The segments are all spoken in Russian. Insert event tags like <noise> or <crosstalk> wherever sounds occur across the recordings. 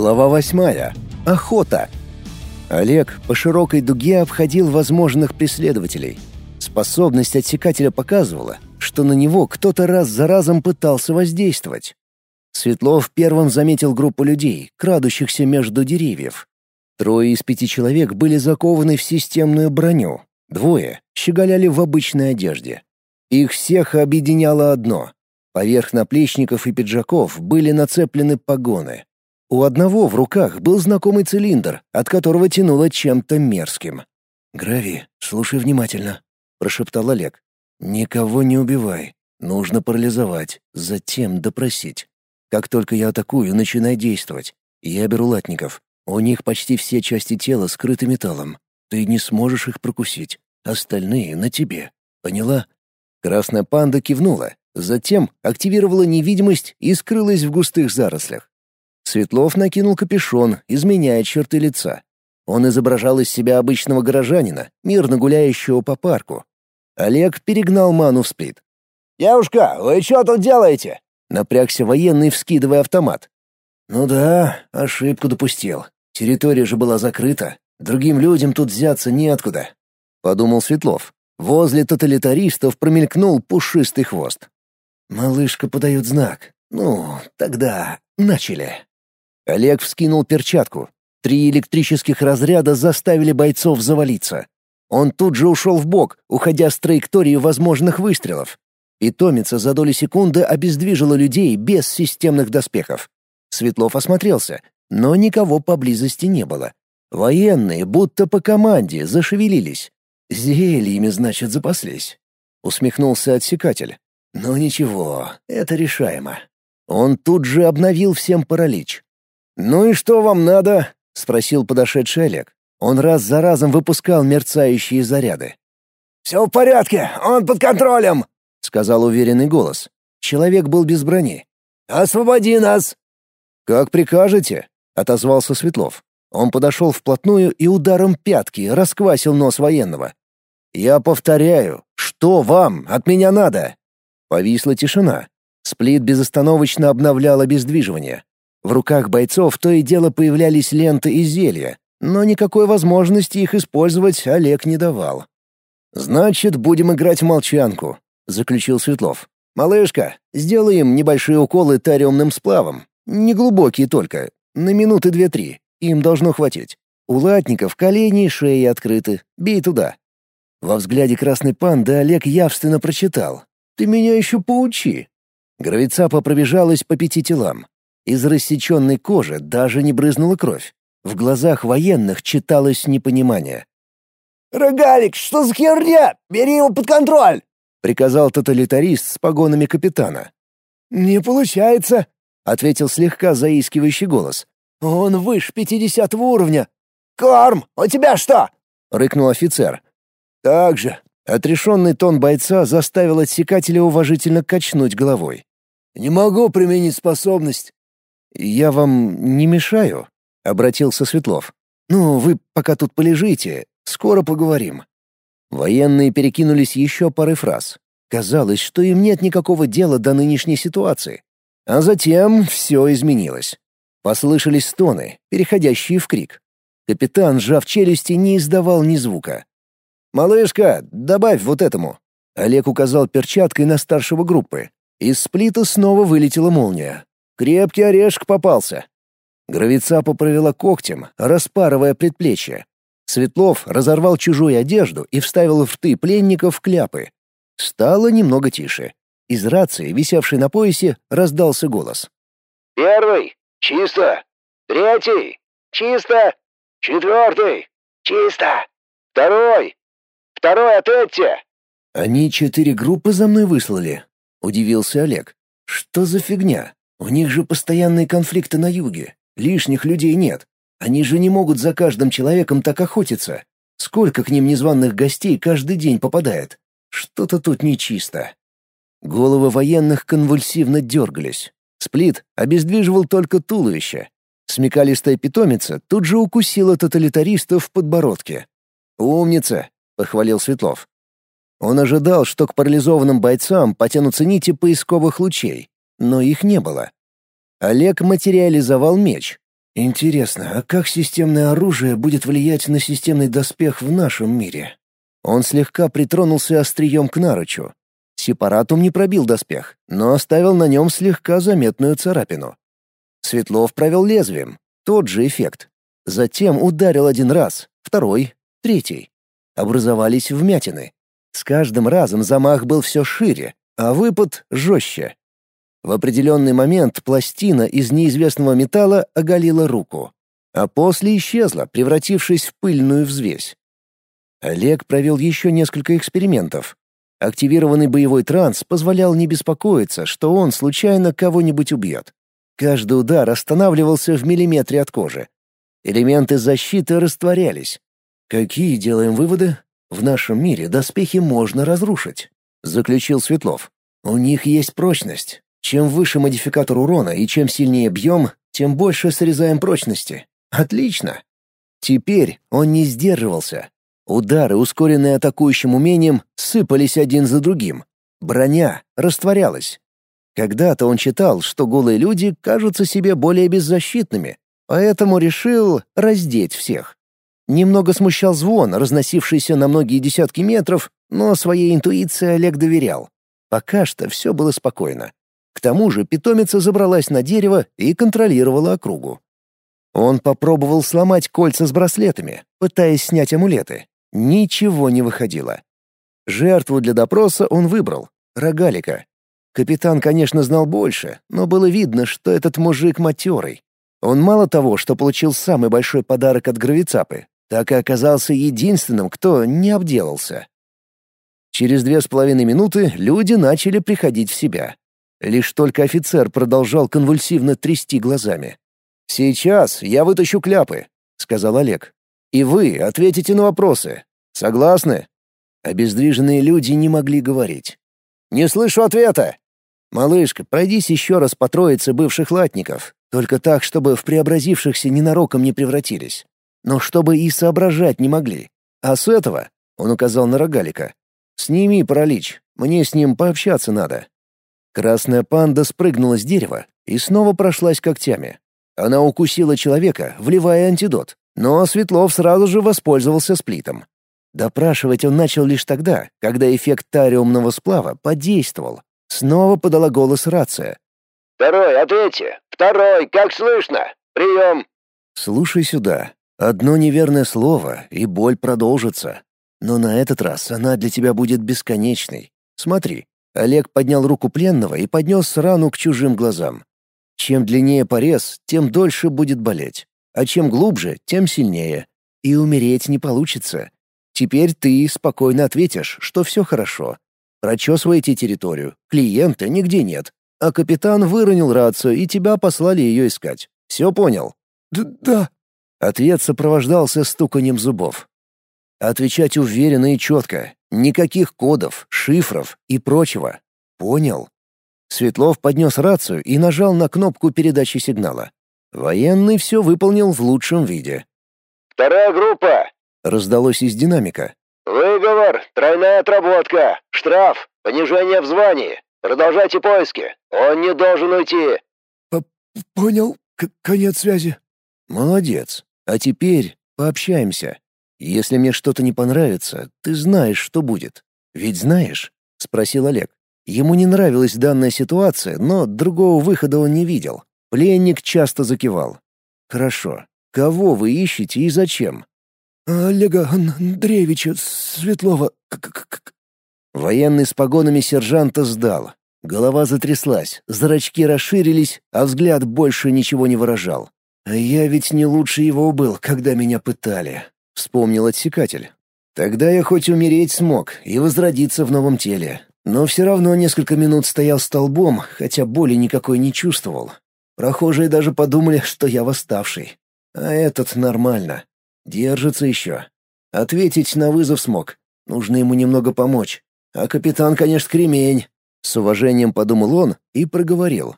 Глава восьмая. Охота. Олег по широкой дуге обходил возможных преследователей. Способность отсекателя показывала, что на него кто-то раз за разом пытался воздействовать. Светлов первым заметил группу людей, крадущихся между деревьев. Трое из пяти человек были закованы в системную броню, двое щеголяли в обычной одежде. Их всех объединяло одно — поверх наплечников и пиджаков были нацеплены погоны. У одного в руках был знакомый цилиндр, от которого тянуло чем-то мерзким. «Грави, слушай внимательно», — прошептал Олег. «Никого не убивай. Нужно парализовать, затем допросить. Как только я атакую, начинай действовать. Я беру латников. У них почти все части тела скрыты металлом. Ты не сможешь их прокусить. Остальные на тебе. Поняла?» Красная панда кивнула, затем активировала невидимость и скрылась в густых зарослях. Светлов накинул капюшон, изменяя черты лица. Он изображал из себя обычного горожанина, мирно гуляющего по парку. Олег перегнал ману в сплит. «Девушка, вы что тут делаете?» Напрягся военный, вскидывая автомат. «Ну да, ошибку допустил. Территория же была закрыта. Другим людям тут взяться неоткуда», — подумал Светлов. Возле тоталитаристов промелькнул пушистый хвост. «Малышка подает знак. Ну, тогда начали». Олег вскинул перчатку. Три электрических разряда заставили бойцов завалиться. Он тут же ушел в бок, уходя с траектории возможных выстрелов. Питомица за доли секунды обездвижила людей без системных доспехов. Светлов осмотрелся, но никого поблизости не было. Военные, будто по команде, зашевелились. «Зельями, значит, запаслись», — усмехнулся отсекатель. «Но ничего, это решаемо». Он тут же обновил всем паралич. «Ну и что вам надо?» — спросил подошедший Олег. Он раз за разом выпускал мерцающие заряды. «Все в порядке, он под контролем!» — сказал уверенный голос. Человек был без брони. «Освободи нас!» «Как прикажете», — отозвался Светлов. Он подошел вплотную и ударом пятки расквасил нос военного. «Я повторяю, что вам от меня надо?» Повисла тишина. Сплит безостановочно обновлял обездвиживание. В руках бойцов то и дело появлялись ленты и зелья, но никакой возможности их использовать Олег не давал. «Значит, будем играть в молчанку», — заключил Светлов. «Малышка, сделай им небольшие уколы тариумным сплавом. Неглубокие только, на минуты две-три. Им должно хватить. У латников колени и шеи открыты. Бей туда». Во взгляде красной панды Олег явственно прочитал. «Ты меня еще поучи». Гравицапа пробежалась по пяти телам. Из рассеченной кожи даже не брызнула кровь. В глазах военных читалось непонимание. «Рогалик, что за херня? Бери его под контроль!» — приказал тоталитарист с погонами капитана. «Не получается», — ответил слегка заискивающий голос. «Он выше пятидесятого уровня». «Корм, у тебя что?» — рыкнул офицер. «Так же». Отрешенный тон бойца заставил отсекателя уважительно качнуть головой. «Не могу применить способность. «Я вам не мешаю?» — обратился Светлов. «Ну, вы пока тут полежите, скоро поговорим». Военные перекинулись еще парой фраз. Казалось, что им нет никакого дела до нынешней ситуации. А затем все изменилось. Послышались стоны, переходящие в крик. Капитан, сжав челюсти, не издавал ни звука. «Малышка, добавь вот этому!» Олег указал перчаткой на старшего группы. Из сплита снова вылетела молния. Крепкий орешек попался. Гравицапа провела когтем, распарывая предплечье. Светлов разорвал чужую одежду и вставил в рты пленников кляпы. Стало немного тише. Из рации, висевшей на поясе, раздался голос. «Первый! Чисто! Третий! Чисто! Четвертый! Чисто! Второй! Второй ответьте!» «Они четыре группы за мной выслали?» — удивился Олег. «Что за фигня? У них же постоянные конфликты на юге. Лишних людей нет. Они же не могут за каждым человеком так охотиться. Сколько к ним незваных гостей каждый день попадает? Что-то тут нечисто. Головы военных конвульсивно дергались. Сплит обездвиживал только туловище. Смекалистая питомица тут же укусила тоталитариста в подбородке. «Умница!» — похвалил Светлов. Он ожидал, что к парализованным бойцам потянутся нити поисковых лучей, но их не было. Олег материализовал меч. Интересно, а как системное оружие будет влиять на системный доспех в нашем мире? Он слегка притронулся острием к наручу. Сепаратум не пробил доспех, но оставил на нем слегка заметную царапину. Светлов провел лезвием. Тот же эффект. Затем ударил один раз, второй, третий. Образовались вмятины. С каждым разом замах был все шире, а выпад — жестче. В определенный момент пластина из неизвестного металла оголила руку, а после исчезла, превратившись в пыльную взвесь. Олег провел еще несколько экспериментов. Активированный боевой транс позволял не беспокоиться, что он случайно кого-нибудь убьет. Каждый удар останавливался в миллиметре от кожи. Элементы защиты растворялись. Какие делаем выводы? В нашем мире доспехи можно разрушить, заключил Светлов. У них есть прочность. Чем выше модификатор урона и чем сильнее бьем, тем больше срезаем прочности. Отлично. Теперь он не сдерживался. Удары, ускоренные атакующим умением, сыпались один за другим. Броня растворялась. Когда-то он читал, что голые люди кажутся себе более беззащитными, поэтому решил раздеть всех. Немного смущал звон, разносившийся на многие десятки метров, но своей интуиции Олег доверял. Пока что все было спокойно. К тому же питомица забралась на дерево и контролировала округу. Он попробовал сломать кольца с браслетами, пытаясь снять амулеты. Ничего не выходило. Жертву для допроса он выбрал — рогалика. Капитан, конечно, знал больше, но было видно, что этот мужик матерый. Он мало того, что получил самый большой подарок от Гравицапы, так и оказался единственным, кто не обделался. Через две с половиной минуты люди начали приходить в себя. Лишь только офицер продолжал конвульсивно трясти глазами. «Сейчас я вытащу кляпы», — сказал Олег. «И вы ответите на вопросы. Согласны?» Обездвиженные люди не могли говорить. «Не слышу ответа!» «Малышка, пройдись еще раз по троице бывших латников, только так, чтобы в преобразившихся ненароком не превратились но чтобы и соображать не могли. А с этого, он указал на рогалика, сними паралич, мне с ним пообщаться надо. Красная панда спрыгнула с дерева и снова прошлась когтями. Она укусила человека, вливая антидот, но Светлов сразу же воспользовался сплитом. Допрашивать он начал лишь тогда, когда эффект тариумного сплава подействовал. Снова подала голос рация. «Второй, ответьте! Второй, как слышно? Прием!» «Слушай сюда. Одно неверное слово, и боль продолжится. Но на этот раз она для тебя будет бесконечной. Смотри, Олег поднял руку пленного и поднес рану к чужим глазам. Чем длиннее порез, тем дольше будет болеть. А чем глубже, тем сильнее. И умереть не получится. Теперь ты спокойно ответишь, что все хорошо. Прочесывайте территорию, клиента нигде нет. А капитан выронил рацию, и тебя послали ее искать. Все понял? «Да», Ответ сопровождался стуканием зубов. Отвечать уверенно и четко. Никаких кодов, шифров и прочего. Понял. Светлов поднес рацию и нажал на кнопку передачи сигнала. Военный все выполнил в лучшем виде. «Вторая группа!» — раздалось из динамика. «Выговор, тройная отработка, штраф, понижение в звании. Продолжайте поиски. Он не должен уйти». П «Понял. К конец связи». «Молодец. А теперь пообщаемся. Если мне что-то не понравится, ты знаешь, что будет. Ведь знаешь?» — спросил Олег. Ему не нравилась данная ситуация, но другого выхода он не видел. Пленник часто закивал. «Хорошо. Кого вы ищете и зачем?» «Олега Андреевича Светлова». Военный с погонами сержанта сдал. Голова затряслась, зрачки расширились, а взгляд больше ничего не выражал. «А я ведь не лучше его был, когда меня пытали», — вспомнил отсекатель. «Тогда я хоть умереть смог и возродиться в новом теле, но все равно несколько минут стоял столбом, хотя боли никакой не чувствовал. Прохожие даже подумали, что я восставший. А этот нормально. Держится еще. Ответить на вызов смог. Нужно ему немного помочь. А капитан, конечно, кремень. С уважением подумал он и проговорил.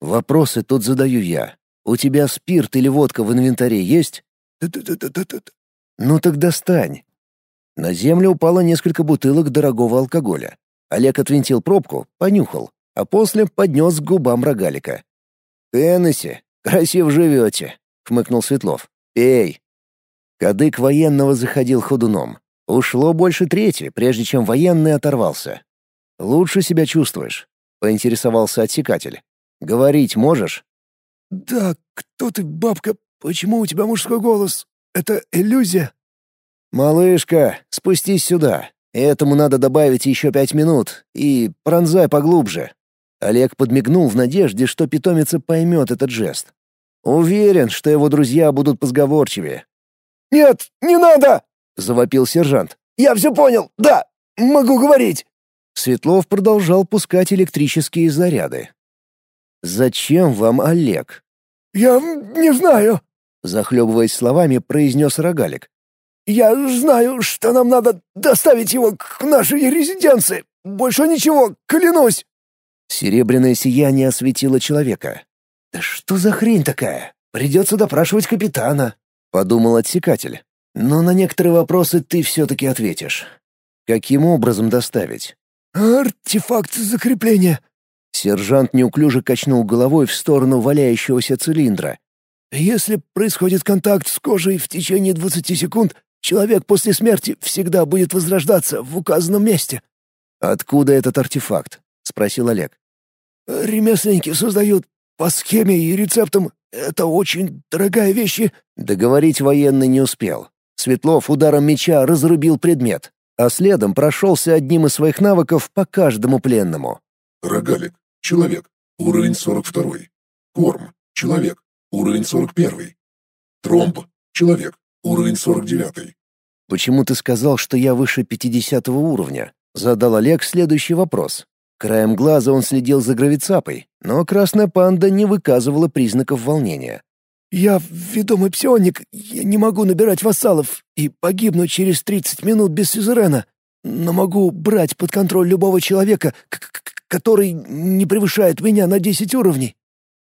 Вопросы тут задаю я, у тебя спирт или водка в инвентаре есть? Ну так достань. На землю упало несколько бутылок дорогого алкоголя. Олег отвинтил пробку, понюхал, а после поднес к губам рогалика. «Теннесси, красиво живете. — хмыкнул Светлов. «Пей». Кадык военного заходил ходуном. Ушло больше трети, прежде чем военный оторвался. «Лучше себя чувствуешь?» — поинтересовался отсекатель. «Говорить можешь?» «Да, кто ты, бабка? Почему у тебя мужской голос? Это иллюзия?» «Малышка, спустись сюда. Этому надо добавить еще пять минут. И пронзай поглубже». Олег подмигнул в надежде, что питомица поймет этот жест. Уверен, что его друзья будут позговорчивее. «Нет, не надо!» — завопил сержант. «Я все понял, да, могу говорить!» Светлов продолжал пускать электрические заряды. «Зачем вам Олег?» «Я не знаю», — захлебываясь словами, произнес Рогалик. «Я знаю, что нам надо доставить его к нашей резиденции. Больше ничего, клянусь!» Серебряное сияние осветило человека. «Да что за хрень такая? Придется допрашивать капитана», — подумал отсекатель. «Но на некоторые вопросы ты все-таки ответишь. Каким образом доставить?» «Артефакт закрепления», Сержант неуклюже качнул головой в сторону валяющегося цилиндра. «Если происходит контакт с кожей в течение 20 секунд, человек после смерти всегда будет возрождаться в указанном месте». «Откуда этот артефакт?» — спросил Олег. «Ремесленники создают по схеме и рецептам. Это очень дорогая вещь и...» Договорить военный не успел. Светлов ударом меча разрубил предмет, а следом прошелся одним из своих навыков по каждому пленному. «Рогалик. Человек. Уровень 42. Корм. Человек. Уровень 41. Тромб. Человек. Уровень 49. «Почему ты сказал, что я выше 50 уровня?» — задал Олег следующий вопрос. Краем глаза он следил за гравицапой, но красная панда не выказывала признаков волнения. «Я ведомый псионик, я не могу набирать вассалов и погибну через 30 минут без сюзерена, но могу брать под контроль любого человека, который не превышает меня на десять уровней».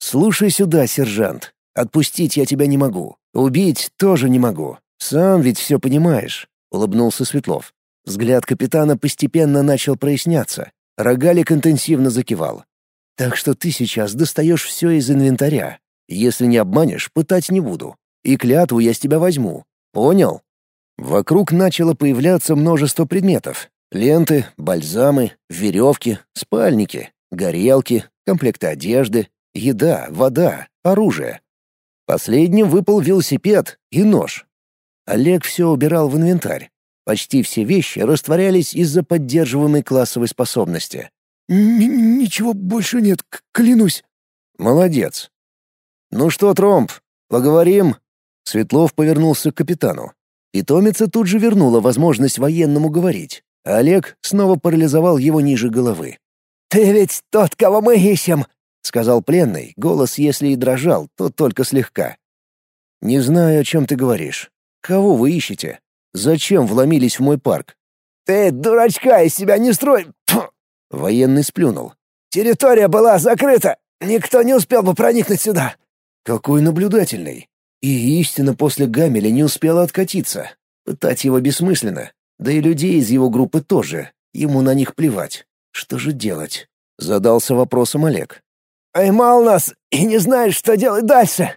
«Слушай сюда, сержант. Отпустить я тебя не могу. Убить тоже не могу. Сам ведь все понимаешь», — улыбнулся Светлов. Взгляд капитана постепенно начал проясняться. Рогалик интенсивно закивал. «Так что ты сейчас достаешь все из инвентаря. Если не обманешь, пытать не буду. И клятву я с тебя возьму. Понял?» Вокруг начало появляться множество предметов. Ленты, бальзамы, веревки, спальники, горелки, комплекты одежды, еда, вода, оружие. Последним выпал велосипед и нож. Олег все убирал в инвентарь. Почти все вещи растворялись из-за поддерживаемой классовой способности. «Ничего больше нет, клянусь». «Молодец». «Ну что, Тромб, поговорим?» Светлов повернулся к капитану. Питомица тут же вернула возможность военному говорить. Олег снова парализовал его ниже головы. «Ты ведь тот, кого мы ищем!» — сказал пленный. Голос, если и дрожал, то только слегка. «Не знаю, о чем ты говоришь. Кого вы ищете? Зачем вломились в мой парк?» «Ты дурачка из себя не строй!» Фу. Военный сплюнул. «Территория была закрыта! Никто не успел бы проникнуть сюда!» «Какой наблюдательный! И истина после Гамеля не успела откатиться. Пытать его бессмысленно. Да и людей из его группы тоже. Ему на них плевать. Что же делать? Задался вопросом Олег. «Поймал нас и не знаешь, что делать дальше!»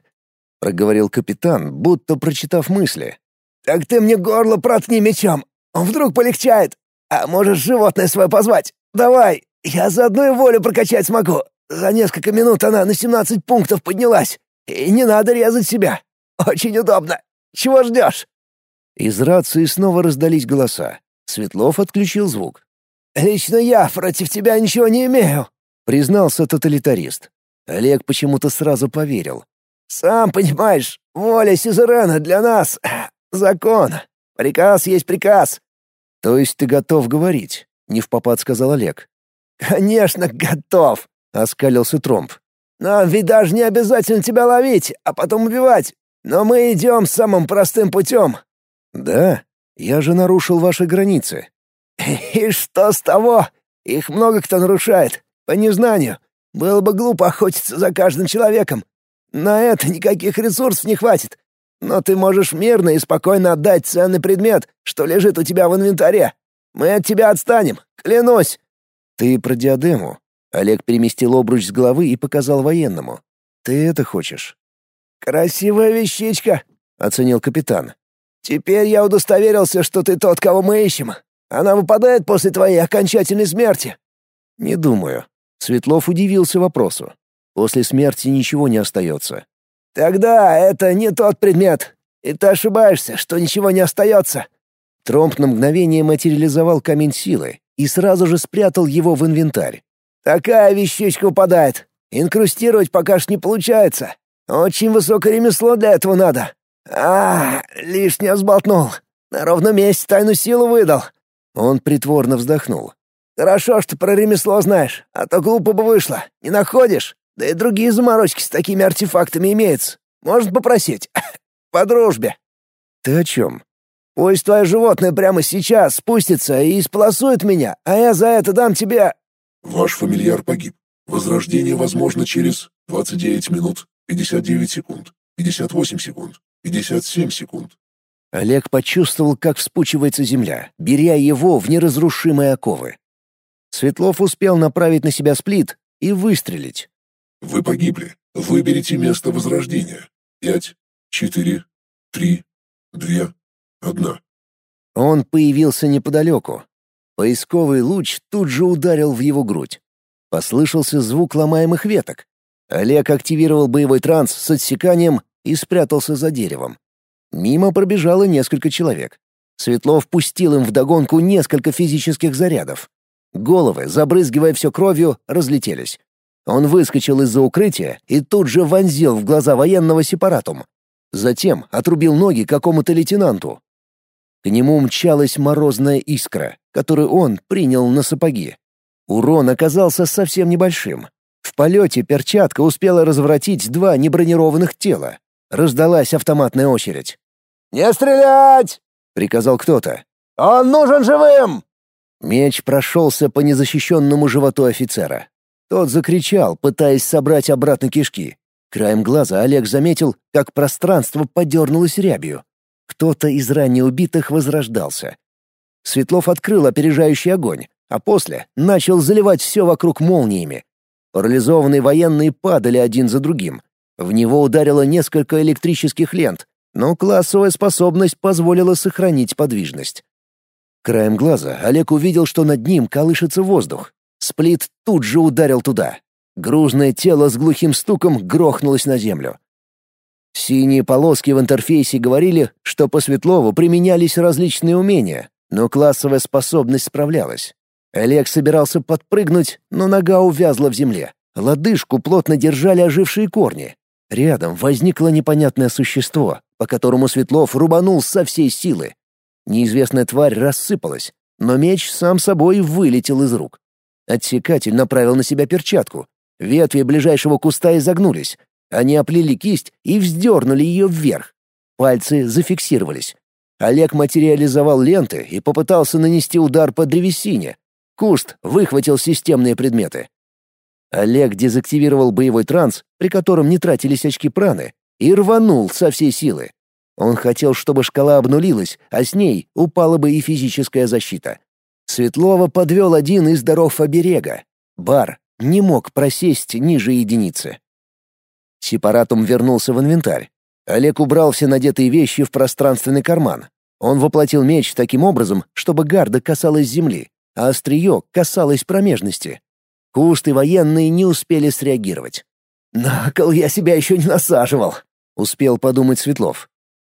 Проговорил капитан, будто прочитав мысли. «Так ты мне горло проткни мечом. Он вдруг полегчает. А можешь животное свое позвать? Давай, я за одну волю прокачать смогу. За несколько минут она на 17 пунктов поднялась. И не надо резать себя. Очень удобно. Чего ждешь?» Из рации снова раздались голоса. Светлов отключил звук. «Лично я против тебя ничего не имею», — признался тоталитарист. Олег почему-то сразу поверил. «Сам понимаешь, воля Сизерена для нас <clears throat> — закон. Приказ есть приказ». «То есть ты готов говорить?» — не в попад сказал Олег. «Конечно, готов», — оскалился Тромб. «Нам ведь даже не обязательно тебя ловить, а потом убивать. Но мы идем самым простым путем. «Да? Я же нарушил ваши границы». <laughs> «И что с того? Их много кто нарушает. По незнанию. Было бы глупо охотиться за каждым человеком. На это никаких ресурсов не хватит. Но ты можешь мирно и спокойно отдать ценный предмет, что лежит у тебя в инвентаре. Мы от тебя отстанем, клянусь». «Ты про диадему?» Олег переместил обруч с головы и показал военному. «Ты это хочешь?» красивая вещичка», — оценил капитан. «Теперь я удостоверился, что ты тот, кого мы ищем. Она выпадает после твоей окончательной смерти». «Не думаю». Светлов удивился вопросу. «После смерти ничего не остается». «Тогда это не тот предмет. И ты ошибаешься, что ничего не остается». Тромп на мгновение материализовал камень силы и сразу же спрятал его в инвентарь. «Такая вещичка упадает. Инкрустировать пока ж не получается. Очень высокое ремесло для этого надо. А, лишнее сболтнул. На ровном месте тайну силу выдал. Он притворно вздохнул. Хорошо, что про ремесло знаешь, а то глупо бы вышло. Не находишь? Да и другие заморочки с такими артефактами имеются. Можно попросить. <laughs> По дружбе. Ты о чем? Пусть твое животное прямо сейчас спустится и исполосует меня, а я за это дам тебе...» «Ваш фамильяр погиб. Возрождение возможно через 29 минут, 59 секунд, 58 секунд, 57 секунд». Олег почувствовал, как вспучивается земля, беря его в неразрушимые оковы. Светлов успел направить на себя сплит и выстрелить. «Вы погибли. Выберите место возрождения. Пять, четыре, три, две, одна». Он появился неподалеку. Поисковый луч тут же ударил в его грудь. Послышался звук ломаемых веток. Олег активировал боевой транс с отсеканием и спрятался за деревом. Мимо пробежало несколько человек. Светлов пустил им вдогонку несколько физических зарядов. Головы, забрызгивая все кровью, разлетелись. Он выскочил из-за укрытия и тут же вонзил в глаза военного сепаратум. Затем отрубил ноги какому-то лейтенанту. К нему мчалась морозная искра, которую он принял на сапоги. Урон оказался совсем небольшим. В полете перчатка успела разворотить два небронированных тела. Раздалась автоматная очередь. «Не стрелять!» — приказал кто-то. «Он нужен живым!» Меч прошелся по незащищенному животу офицера. Тот закричал, пытаясь собрать обратно кишки. Краем глаза Олег заметил, как пространство подернулось рябью. Кто-то из ранее убитых возрождался. Светлов открыл опережающий огонь, а после начал заливать все вокруг молниями. Парализованные военные падали один за другим. В него ударило несколько электрических лент, но классовая способность позволила сохранить подвижность. Краем глаза Олег увидел, что над ним колышется воздух. Сплит тут же ударил туда. Грузное тело с глухим стуком грохнулось на землю. Синие полоски в интерфейсе говорили, что по Светлову применялись различные умения, но классовая способность справлялась. Олег собирался подпрыгнуть, но нога увязла в земле. Лодыжку плотно держали ожившие корни. Рядом возникло непонятное существо, по которому Светлов рубанул со всей силы. Неизвестная тварь рассыпалась, но меч сам собой вылетел из рук. Отсекатель направил на себя перчатку. Ветви ближайшего куста изогнулись. Они оплели кисть и вздернули ее вверх. Пальцы зафиксировались. Олег материализовал ленты и попытался нанести удар по древесине. Куст выхватил системные предметы. Олег дезактивировал боевой транс, при котором не тратились очки праны, и рванул со всей силы. Он хотел, чтобы шкала обнулилась, а с ней упала бы и физическая защита. Светлова подвел один из даров оберега. Бар не мог просесть ниже единицы. Сепаратум вернулся в инвентарь. Олег убрал все надетые вещи в пространственный карман. Он воплотил меч таким образом, чтобы гарда касалась земли, а острие касалось промежности. Куст и военные не успели среагировать. «На кол я себя еще не насаживал», — успел подумать Светлов.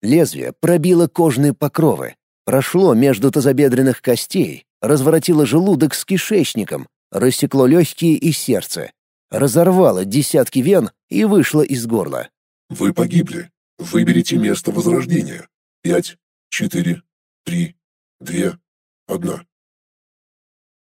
Лезвие пробило кожные покровы, прошло между тазобедренных костей, разворотило желудок с кишечником, рассекло легкие и сердце, разорвало десятки вен и вышло из горла. «Вы погибли. Выберите место возрождения. Пять, четыре, три, две, одна».